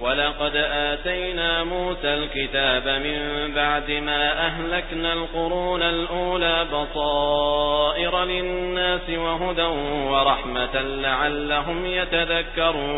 ولقد آتينا موسى الكتاب من بعد ما أهلكنا القرون الأولى بصائر للناس وهدى ورحمة لعلهم يتذكرون.